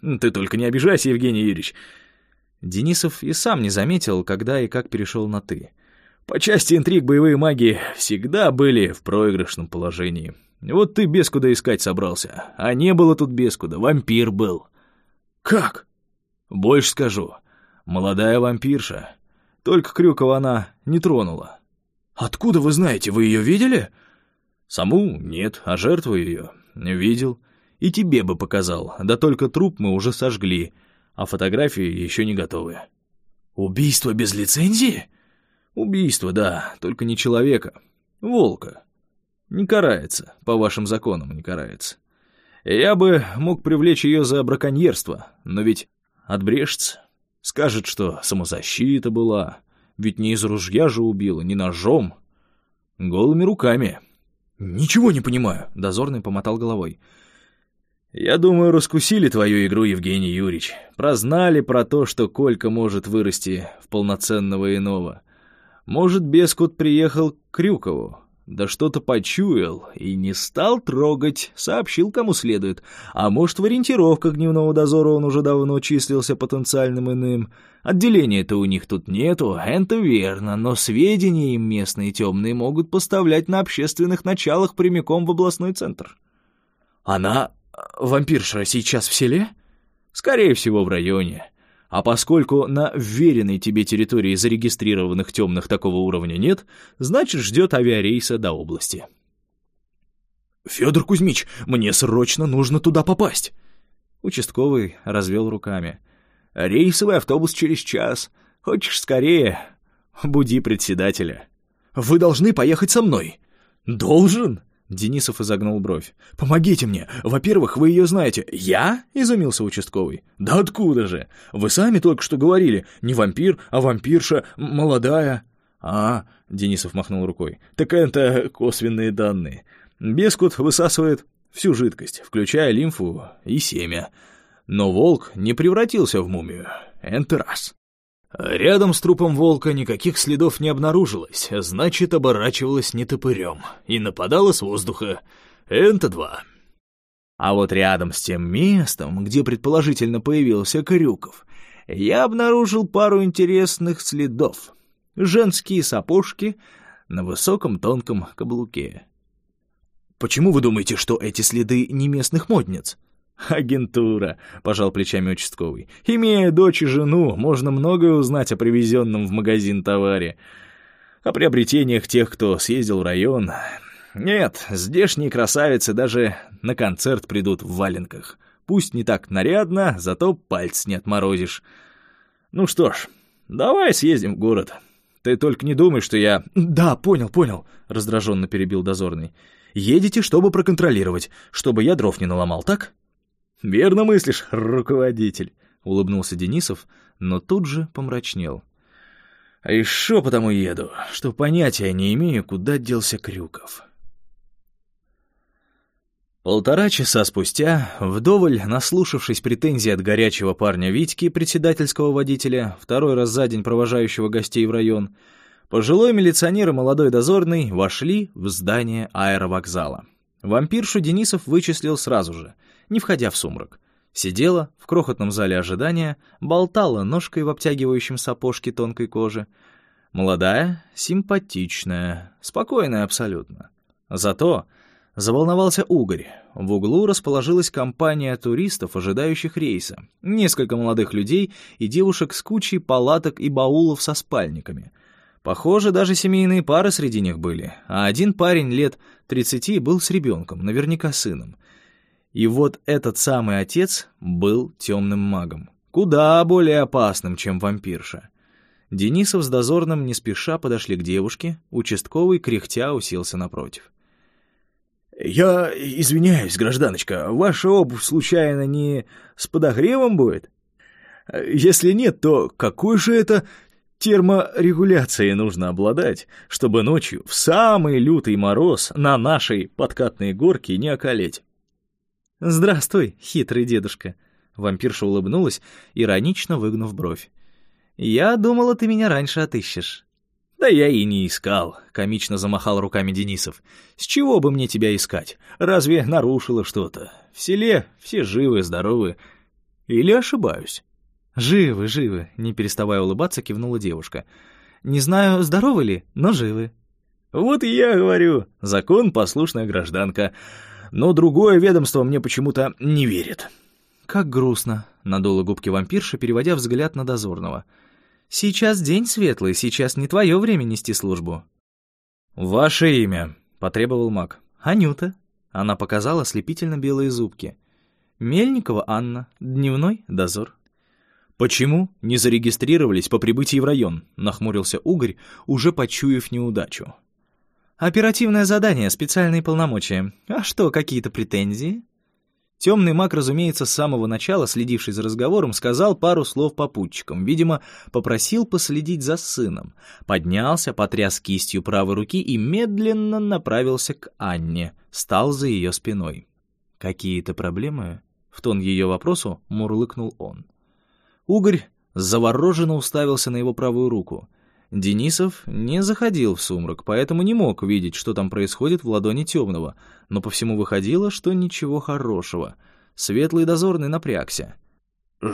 Ты только не обижайся, Евгений Юрьевич». Денисов и сам не заметил, когда и как перешел на «ты». По части интриг боевые маги всегда были в проигрышном положении. Вот ты без куда искать собрался, а не было тут без куда, вампир был. Как? Больше скажу. Молодая вампирша. Только Крюкова она не тронула. Откуда вы знаете, вы ее видели? Саму нет, а жертву ее видел. И тебе бы показал, да только труп мы уже сожгли, а фотографии еще не готовы. Убийство без лицензии? Убийство, да, только не человека, волка. Не карается, по вашим законам не карается. Я бы мог привлечь ее за браконьерство, но ведь отбрешется. Скажет, что самозащита была, ведь не из ружья же убила, не ножом, голыми руками. «Ничего не понимаю», — дозорный помотал головой. «Я думаю, раскусили твою игру, Евгений Юрьевич. Прознали про то, что Колька может вырасти в полноценного иного. Может, Бескут приехал к Крюкову, да что-то почуял и не стал трогать, сообщил кому следует. А может, в ориентировках дневного дозора он уже давно числился потенциальным иным. Отделения-то у них тут нету, это верно, но сведения им местные темные могут поставлять на общественных началах прямиком в областной центр. Она, вампирша, сейчас в селе? Скорее всего, в районе. А поскольку на вверенной тебе территории зарегистрированных темных такого уровня нет, значит, ждет авиарейса до области. «Федор Кузьмич, мне срочно нужно туда попасть!» Участковый развел руками. «Рейсовый автобус через час. Хочешь скорее? Буди председателя». «Вы должны поехать со мной». «Должен?» Денисов изогнул бровь. «Помогите мне! Во-первых, вы ее знаете». «Я?» — изумился участковый. «Да откуда же? Вы сами только что говорили. Не вампир, а вампирша, молодая». «А, — Денисов махнул рукой, — так это косвенные данные. Бескут высасывает всю жидкость, включая лимфу и семя. Но волк не превратился в мумию. Это раз. Рядом с трупом волка никаких следов не обнаружилось, значит, оборачивалась не топырем и нападала с воздуха. Это два. А вот рядом с тем местом, где предположительно появился Крюков, я обнаружил пару интересных следов. Женские сапожки на высоком тонком каблуке. «Почему вы думаете, что эти следы не местных модниц?» «Агентура», — пожал плечами участковый. «Имея дочь и жену, можно многое узнать о привезенном в магазин товаре. О приобретениях тех, кто съездил в район. Нет, здешние красавицы даже на концерт придут в валенках. Пусть не так нарядно, зато пальц не отморозишь. Ну что ж, давай съездим в город. Ты только не думай, что я...» «Да, понял, понял», — раздраженно перебил дозорный. «Едете, чтобы проконтролировать, чтобы я дров не наломал, так?» «Верно мыслишь, руководитель», — улыбнулся Денисов, но тут же помрачнел. «А еще потому еду, что понятия не имею, куда делся Крюков». Полтора часа спустя, вдоволь наслушавшись претензий от горячего парня Витьки, председательского водителя, второй раз за день провожающего гостей в район, пожилой милиционер и молодой дозорный вошли в здание аэровокзала. Вампиршу Денисов вычислил сразу же, не входя в сумрак. Сидела в крохотном зале ожидания, болтала ножкой в обтягивающем сапожке тонкой кожи. Молодая, симпатичная, спокойная абсолютно. Зато Заволновался угорь. В углу расположилась компания туристов, ожидающих рейса. Несколько молодых людей и девушек с кучей палаток и баулов со спальниками. Похоже, даже семейные пары среди них были. А один парень лет 30 был с ребенком, наверняка сыном. И вот этот самый отец был темным магом. Куда более опасным, чем вампирша. Денисов с дозорным не спеша подошли к девушке, участковый кряхтя уселся напротив. «Я извиняюсь, гражданочка, ваша обувь случайно не с подогревом будет? Если нет, то какой же это терморегуляцией нужно обладать, чтобы ночью в самый лютый мороз на нашей подкатной горке не околеть?» «Здравствуй, хитрый дедушка», — вампирша улыбнулась, иронично выгнув бровь. «Я думала, ты меня раньше отыщешь». «Да я и не искал», — комично замахал руками Денисов. «С чего бы мне тебя искать? Разве нарушило что-то? В селе все живы, здоровы. Или ошибаюсь?» «Живы, живы», — не переставая улыбаться, кивнула девушка. «Не знаю, здоровы ли, но живы». «Вот и я говорю, закон послушная гражданка. Но другое ведомство мне почему-то не верит». «Как грустно», — надула губки вампирша, переводя взгляд на дозорного. «Как Сейчас день светлый, сейчас не твое время нести службу». «Ваше имя», — потребовал маг. «Анюта». Она показала слепительно белые зубки. «Мельникова Анна. Дневной дозор». «Почему не зарегистрировались по прибытии в район?» — нахмурился Угорь, уже почуяв неудачу. «Оперативное задание, специальные полномочия. А что, какие-то претензии?» Темный маг, разумеется, с самого начала, следивший за разговором, сказал пару слов попутчикам. Видимо, попросил последить за сыном. Поднялся, потряс кистью правой руки и медленно направился к Анне. Стал за ее спиной. «Какие-то проблемы?» В тон ее вопросу мурлыкнул он. Угорь завороженно уставился на его правую руку. Денисов не заходил в сумрак, поэтому не мог видеть, что там происходит в ладони темного, но по всему выходило, что ничего хорошего. Светлый дозорный напрягся.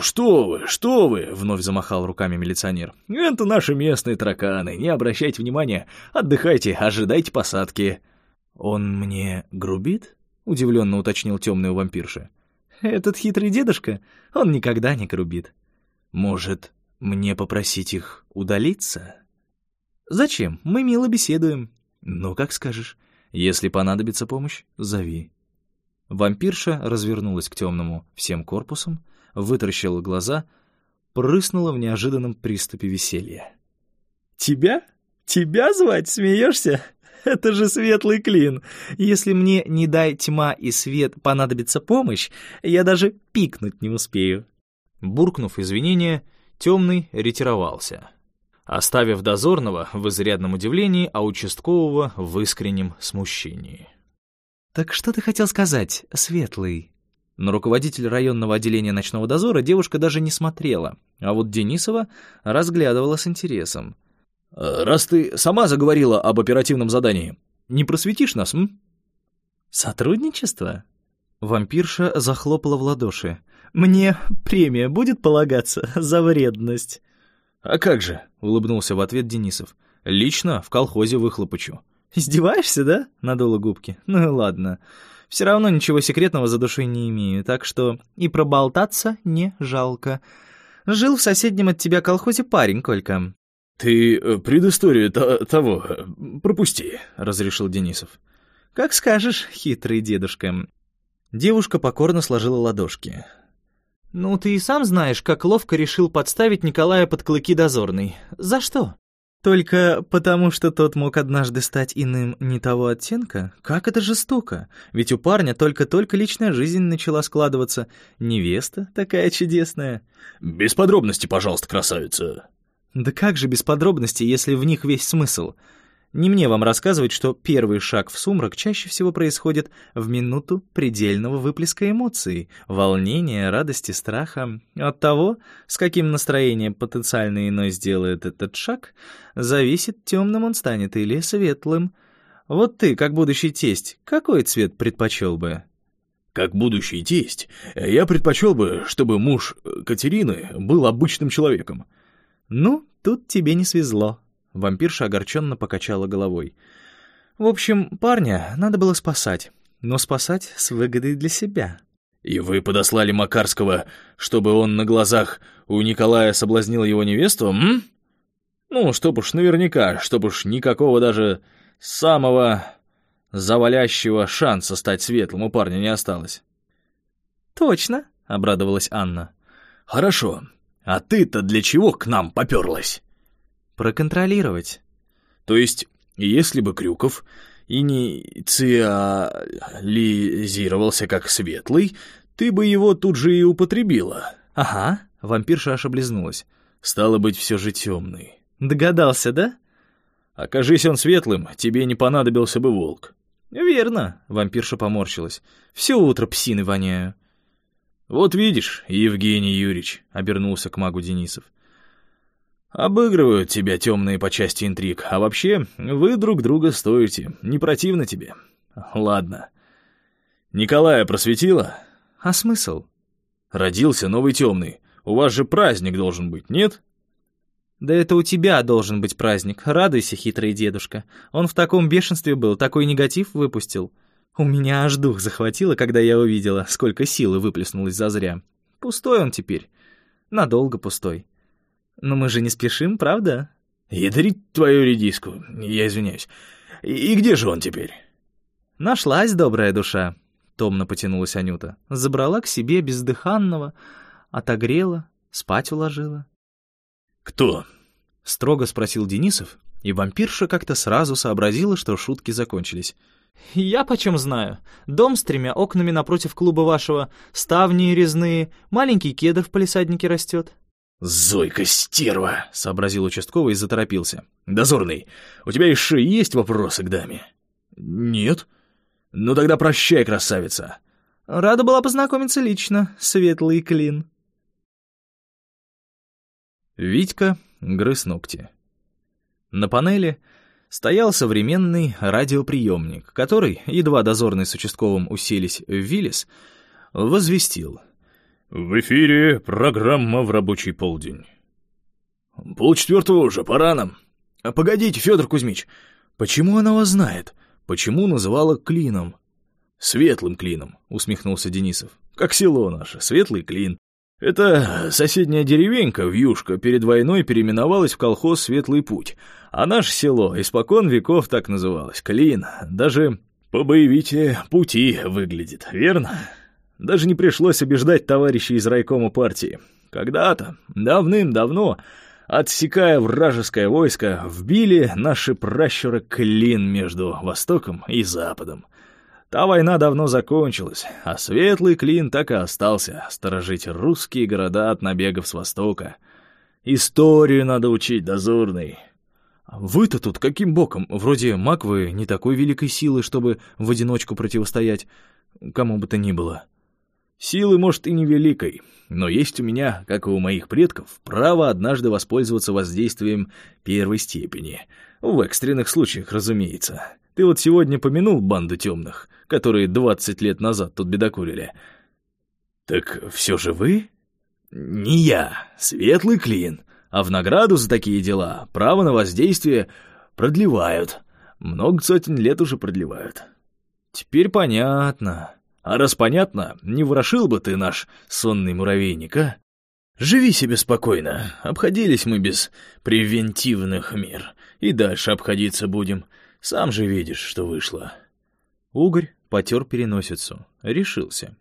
«Что вы, что вы!» — вновь замахал руками милиционер. «Это наши местные тараканы, не обращайте внимания, отдыхайте, ожидайте посадки». «Он мне грубит?» — удивленно уточнил темный у вампирши. «Этот хитрый дедушка, он никогда не грубит. Может, мне попросить их удалиться?» «Зачем? Мы мило беседуем». «Ну, как скажешь. Если понадобится помощь, зови». Вампирша развернулась к темному всем корпусом, вытаращила глаза, прыснула в неожиданном приступе веселья. «Тебя? Тебя звать? Смеешься? Это же светлый клин. Если мне, не дай тьма и свет, понадобится помощь, я даже пикнуть не успею». Буркнув извинения, темный ретировался оставив дозорного в изрядном удивлении, а участкового в искреннем смущении. «Так что ты хотел сказать, Светлый?» На руководитель районного отделения ночного дозора девушка даже не смотрела, а вот Денисова разглядывала с интересом. «Э, «Раз ты сама заговорила об оперативном задании, не просветишь нас, м?» «Сотрудничество?» Вампирша захлопала в ладоши. «Мне премия будет полагаться за вредность». «А как же?» — улыбнулся в ответ Денисов. «Лично в колхозе выхлопочу». «Издеваешься, да?» — надула губки. «Ну и ладно. Все равно ничего секретного за душой не имею, так что и проболтаться не жалко. Жил в соседнем от тебя колхозе парень, Колька». «Ты э, предысторию того э, пропусти», — разрешил Денисов. «Как скажешь, хитрый дедушка». Девушка покорно сложила ладошки. «Ну, ты и сам знаешь, как ловко решил подставить Николая под клыки дозорный. За что?» «Только потому, что тот мог однажды стать иным не того оттенка? Как это жестоко! Ведь у парня только-только личная жизнь начала складываться. Невеста такая чудесная». «Без подробностей, пожалуйста, красавица». «Да как же без подробностей, если в них весь смысл?» Не мне вам рассказывать, что первый шаг в сумрак чаще всего происходит в минуту предельного выплеска эмоций, волнения, радости, страха. От того, с каким настроением потенциально иной сделает этот шаг, зависит, темным он станет или светлым. Вот ты, как будущий тесть, какой цвет предпочел бы? Как будущий тесть, я предпочел бы, чтобы муж Катерины был обычным человеком. Ну, тут тебе не свезло. Вампирша огорченно покачала головой. «В общем, парня надо было спасать, но спасать с выгодой для себя». «И вы подослали Макарского, чтобы он на глазах у Николая соблазнил его невесту, м? Ну, чтоб уж наверняка, чтоб уж никакого даже самого завалящего шанса стать светлым у парня не осталось». «Точно», — обрадовалась Анна. «Хорошо. А ты-то для чего к нам попёрлась?» Проконтролировать. То есть, если бы Крюков инициализировался как светлый, ты бы его тут же и употребила. Ага, вампирша аж облизнулась. Стало быть, все же темный. Догадался, да? Окажись он светлым, тебе не понадобился бы волк. Верно, вампирша поморщилась. Все утро псины воняю. Вот видишь, Евгений Юрьевич, обернулся к магу Денисов. Обыгрывают тебя темные по части интриг, а вообще вы друг друга стоите, не противно тебе. Ладно. Николая просветила? А смысл? Родился новый темный. У вас же праздник должен быть, нет? Да это у тебя должен быть праздник. Радуйся, хитрый дедушка. Он в таком бешенстве был, такой негатив выпустил. У меня аж дух захватило, когда я увидела, сколько силы выплеснулось зазря. Пустой он теперь. Надолго пустой. Но мы же не спешим, правда? Ядрить твою редиску, я извиняюсь. И где же он теперь? Нашлась добрая душа, томно потянулась Анюта. Забрала к себе бездыханного, отогрела, спать уложила. Кто? Строго спросил Денисов, и вампирша как-то сразу сообразила, что шутки закончились. «Я почем знаю. Дом с тремя окнами напротив клуба вашего, ставни резные, маленький кедр в палисаднике растет. «Зойка, стерва!» — сообразил участковый и заторопился. «Дозорный, у тебя еще есть вопросы к даме?» «Нет». «Ну тогда прощай, красавица». «Рада была познакомиться лично, светлый клин». Витька грыз ногти. На панели стоял современный радиоприемник, который, едва дозорный с участковым уселись в Виллис, возвестил — «В эфире программа в рабочий полдень». «Полчетвертого уже, пора нам». А «Погодите, Федор Кузьмич, почему она вас знает? Почему называла клином?» «Светлым клином», — усмехнулся Денисов. «Как село наше, светлый клин. Это соседняя деревенька, Вьюшка, перед войной переименовалась в колхоз «Светлый путь», а наше село испокон веков так называлось, Клин. Даже по боевите пути выглядит, верно?» Даже не пришлось убеждать товарищей из райкома партии. Когда-то, давным-давно, отсекая вражеское войско, вбили наши пращуры клин между Востоком и Западом. Та война давно закончилась, а светлый клин так и остался сторожить русские города от набегов с Востока. Историю надо учить, дозорный. Вы-то тут каким боком? Вроде маг вы не такой великой силы, чтобы в одиночку противостоять кому бы то ни было. Силы, может, и невеликой, но есть у меня, как и у моих предков, право однажды воспользоваться воздействием первой степени. В экстренных случаях, разумеется. Ты вот сегодня помянул банду темных, которые двадцать лет назад тут бедокурили. Так все же вы? Не я, светлый клин. А в награду за такие дела право на воздействие продлевают. Много сотен лет уже продлевают. Теперь понятно. А раз понятно, не ворошил бы ты наш сонный муравейник, а? Живи себе спокойно. Обходились мы без превентивных мер. И дальше обходиться будем. Сам же видишь, что вышло. Угорь потер переносицу. Решился.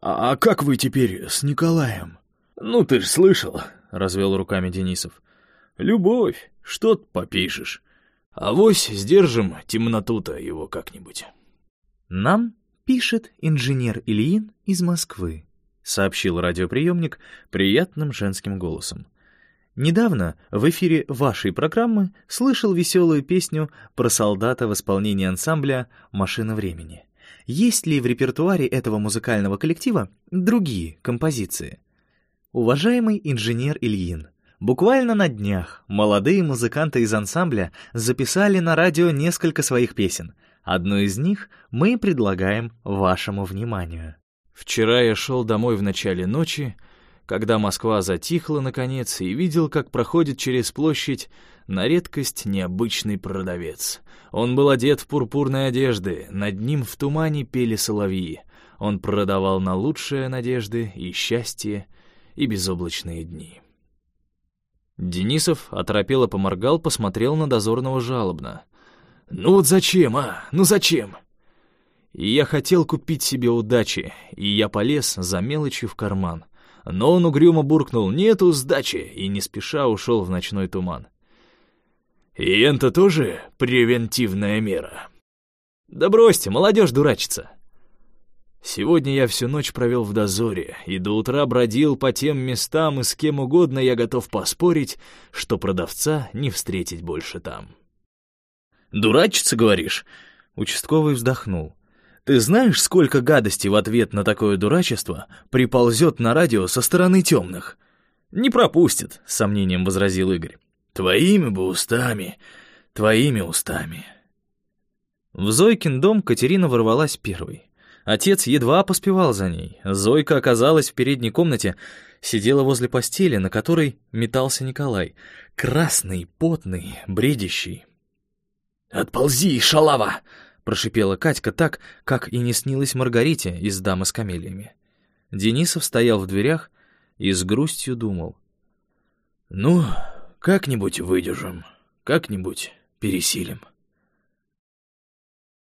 «А, «А как вы теперь с Николаем?» «Ну, ты ж слышал», — развел руками Денисов. «Любовь, что ты попишешь? Авось сдержим темноту-то его как-нибудь». «Нам пишет инженер Ильин из Москвы», — сообщил радиоприемник приятным женским голосом. Недавно в эфире вашей программы слышал веселую песню про солдата в исполнении ансамбля «Машина времени». Есть ли в репертуаре этого музыкального коллектива другие композиции? Уважаемый инженер Ильин, буквально на днях молодые музыканты из ансамбля записали на радио несколько своих песен. Одну из них мы предлагаем вашему вниманию. Вчера я шел домой в начале ночи, когда Москва затихла наконец, и видел, как проходит через площадь на редкость необычный продавец. Он был одет в пурпурные одежды, над ним в тумане пели соловьи. Он продавал на лучшие надежды и счастье, и безоблачные дни. Денисов оторопело поморгал, посмотрел на дозорного жалобно. «Ну вот зачем, а? Ну зачем?» И я хотел купить себе удачи, и я полез за мелочью в карман. Но он угрюмо буркнул «нету сдачи» и не спеша ушел в ночной туман. «И это тоже превентивная мера?» «Да бросьте, молодежь дурачится!» Сегодня я всю ночь провел в дозоре и до утра бродил по тем местам, и с кем угодно я готов поспорить, что продавца не встретить больше там. «Дурачиться, говоришь?» Участковый вздохнул. «Ты знаешь, сколько гадости в ответ на такое дурачество приползет на радио со стороны темных?» «Не пропустит», — с сомнением возразил Игорь. «Твоими бы устами, твоими устами». В Зойкин дом Катерина ворвалась первой. Отец едва поспевал за ней. Зойка оказалась в передней комнате, сидела возле постели, на которой метался Николай. Красный, потный, бредящий. «Отползи, шалава!» — прошипела Катька так, как и не снилась Маргарите из «Дамы с камелиями». Денисов стоял в дверях и с грустью думал. «Ну, как-нибудь выдержим, как-нибудь пересилим».